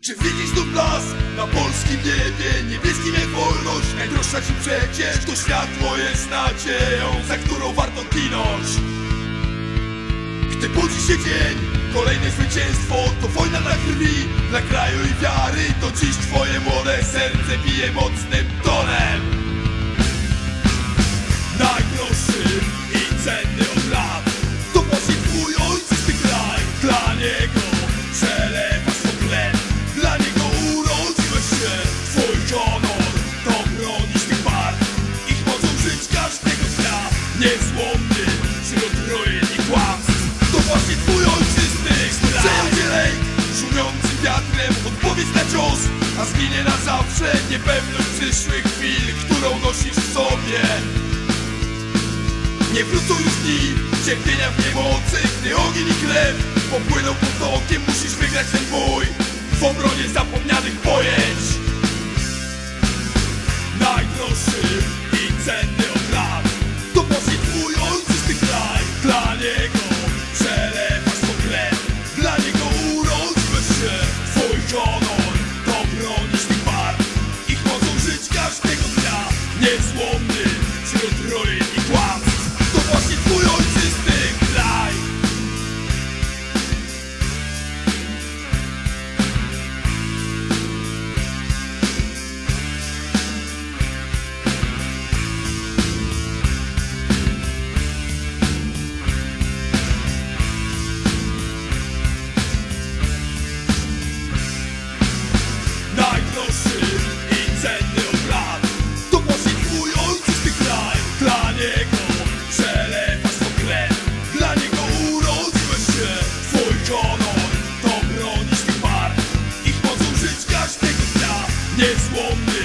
Czy widzisz tu blask? Na polskim niebie Niebieskim jak wolność. Najdroższa ci przecież To światło jest nadzieją Za którą warto ginąć. Gdy budzi się dzień Kolejne zwycięstwo To wojna dla krwi Dla kraju i wiary. To dziś twoje młode serce Bije mocnym tonem Odpowiedź na cios a zginie na zawsze Niepewność przyszłych chwil Którą nosisz w sobie. Nie wrócą już dni cierpienia w niemocy Gdy ogień i krew popłyną potokiem Musisz wygrać ten bój. W obronie zapomnianych this woman.